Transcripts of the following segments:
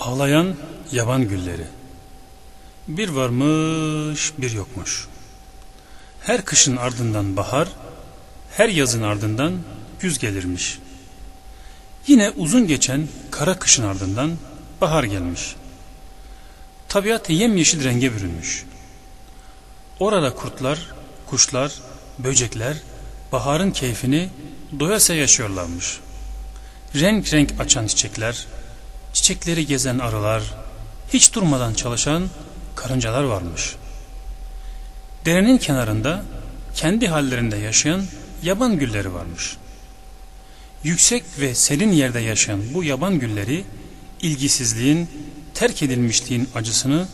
Ağlayan yaban gülleri. Bir varmış bir yokmuş. Her kışın ardından bahar Her yazın ardından güz gelirmiş. Yine uzun geçen kara kışın ardından bahar gelmiş. Tabiat yemyeşil renge bürünmüş. Orada kurtlar, kuşlar, böcekler baharın keyfini doyasıya yaşıyorlarmış. Renk renk açan çiçekler, çiçekleri gezen arılar, hiç durmadan çalışan karıncalar varmış. Derenin kenarında kendi hallerinde yaşayan yaban gülleri varmış. Yüksek ve serin yerde yaşayan bu yaban gülleri ilgisizliğin, terk edilmişliğin acısını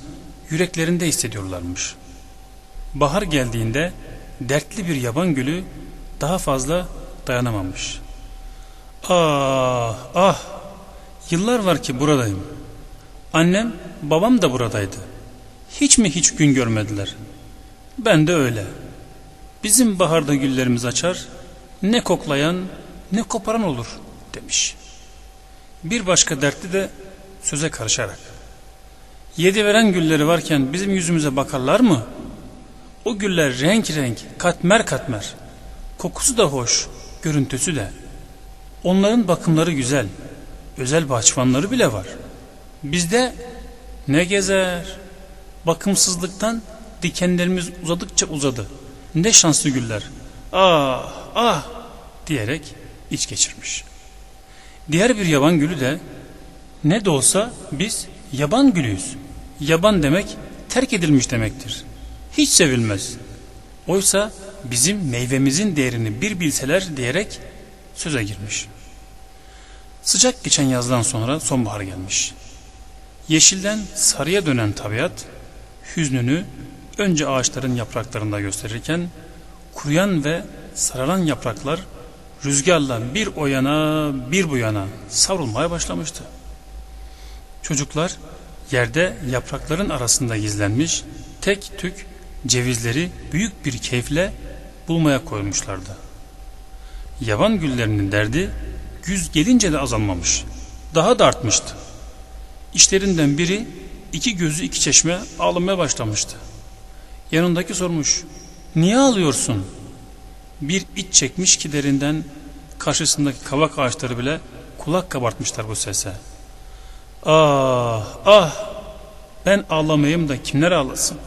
yüreklerinde hissediyorlarmış. Bahar geldiğinde dertli bir yaban gülü daha fazla dayanamamış. Ah ah yıllar var ki buradayım. Annem babam da buradaydı. Hiç mi hiç gün görmediler? Ben de öyle. Bizim baharda güllerimiz açar, ne koklayan ne koparan olur demiş. Bir başka dertli de söze karışarak. Yedi veren gülleri varken bizim yüzümüze bakarlar mı? O güller renk renk, katmer katmer. Kokusu da hoş, görüntüsü de. Onların bakımları güzel. Özel bahçıvanları bile var. Bizde ne gezer? Bakımsızlıktan dikenlerimiz uzadıkça uzadı. Ne şanslı güller. Ah ah diyerek iç geçirmiş. Diğer bir yaban gülü de ne de olsa biz yaban gülüyüz. Yaban demek terk edilmiş demektir. Hiç sevilmez. Oysa bizim meyvemizin değerini bir bilseler diyerek söze girmiş. Sıcak geçen yazdan sonra sonbahar gelmiş. Yeşilden sarıya dönen tabiat hüznünü önce ağaçların yapraklarında gösterirken kuruyan ve sararan yapraklar rüzgarla bir o yana bir bu yana savrulmaya başlamıştı. Çocuklar yerde yaprakların arasında gizlenmiş tek tük cevizleri büyük bir keyifle bulmaya koymuşlardı. Yaban güllerinin derdi güz gelince de azalmamış. Daha da artmıştı. İşlerinden biri iki gözü iki çeşme ağlamaya başlamıştı. Yanındaki sormuş. Niye ağlıyorsun? Bir iç çekmiş ki derinden karşısındaki kavak ağaçları bile kulak kabartmışlar bu sese. Ah ah ben ağlamayayım da kimler ağlasın?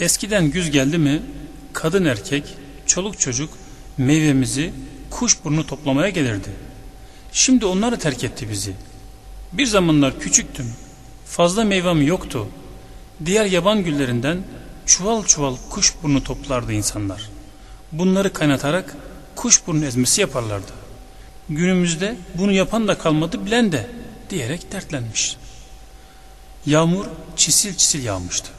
Eskiden güz geldi mi kadın erkek, çoluk çocuk meyvemizi kuşburnu toplamaya gelirdi. Şimdi onları terk etti bizi. Bir zamanlar küçüktüm. Fazla meyvem yoktu. Diğer yaban güllerinden çuval çuval kuşburnu toplardı insanlar. Bunları kaynatarak kuşburnu ezmesi yaparlardı. Günümüzde bunu yapan da kalmadı bilen de diyerek dertlenmiş. Yağmur çisil çisil yağmıştı.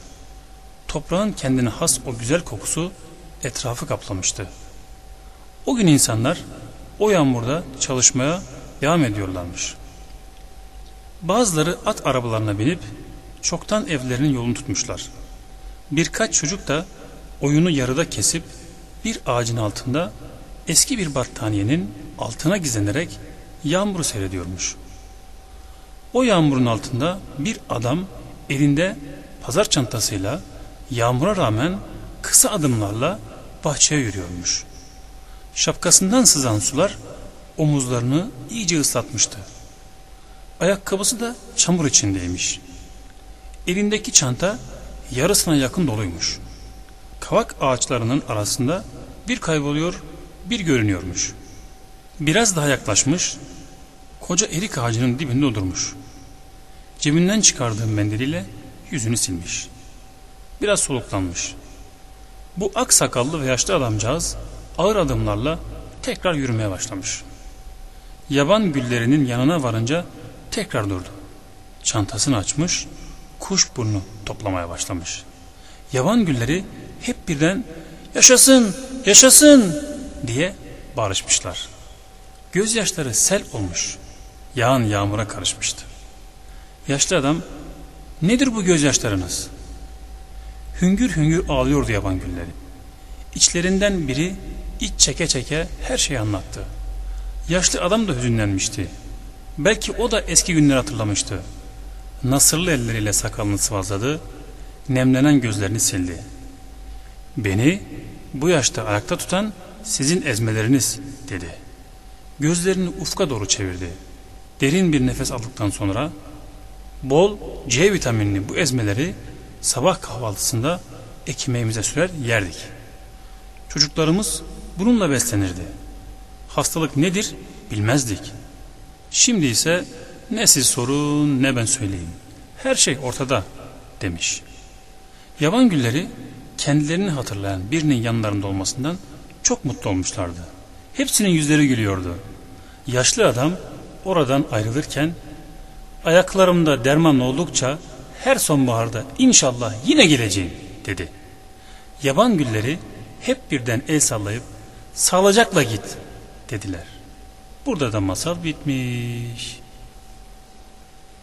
Toprağın kendine has o güzel kokusu etrafı kaplamıştı. O gün insanlar o yağmurda çalışmaya devam ediyorlarmış. Bazıları at arabalarına binip çoktan evlerinin yolunu tutmuşlar. Birkaç çocuk da oyunu yarıda kesip bir ağacın altında eski bir battaniyenin altına gizlenerek yağmuru seyrediyormuş. O yağmurun altında bir adam elinde pazar çantasıyla yağmura rağmen kısa adımlarla bahçeye yürüyormuş. Şapkasından sızan sular omuzlarını iyice ıslatmıştı. Ayakkabısı da çamur içindeymiş. Elindeki çanta yarısına yakın doluymuş. Kavak ağaçlarının arasında bir kayboluyor, bir görünüyormuş. Biraz daha yaklaşmış, koca erik ağacının dibinde durmuş. Cebinden çıkardığı mendiliyle yüzünü silmiş. Biraz soluklanmış. Bu ak sakallı ve yaşlı adamcağız ağır adımlarla tekrar yürümeye başlamış. Yaban güllerinin yanına varınca tekrar durdu. Çantasını açmış, kuş burnu toplamaya başlamış. Yaban gülleri hep birden yaşasın, yaşasın diye bağırışmışlar. Gözyaşları sel olmuş, yağan yağmura karışmıştı. Yaşlı adam, nedir bu gözyaşlarınız? Hüngür hüngür ağlıyordu yaban gülleri. İçlerinden biri iç çeke çeke her şeyi anlattı. Yaşlı adam da hüzünlenmişti. Belki o da eski günleri hatırlamıştı. Nasırlı elleriyle sakalını sıvazladı, nemlenen gözlerini sildi. Beni bu yaşta ayakta tutan sizin ezmeleriniz dedi. Gözlerini ufka doğru çevirdi. Derin bir nefes aldıktan sonra bol C vitaminli bu ezmeleri sabah kahvaltısında ekmeğimize sürer yerdik. Çocuklarımız bununla beslenirdi. Hastalık nedir bilmezdik. Şimdi ise ne siz sorun ne ben söyleyeyim. Her şey ortada demiş. Yaban gülleri kendilerini hatırlayan birinin yanlarında olmasından çok mutlu olmuşlardı. Hepsinin yüzleri gülüyordu. Yaşlı adam oradan ayrılırken ayaklarımda derman oldukça her sonbaharda inşallah yine geleceğim dedi. Yaban gülleri hep birden el sallayıp sağlıcakla git dediler. Burada da masal bitmiş.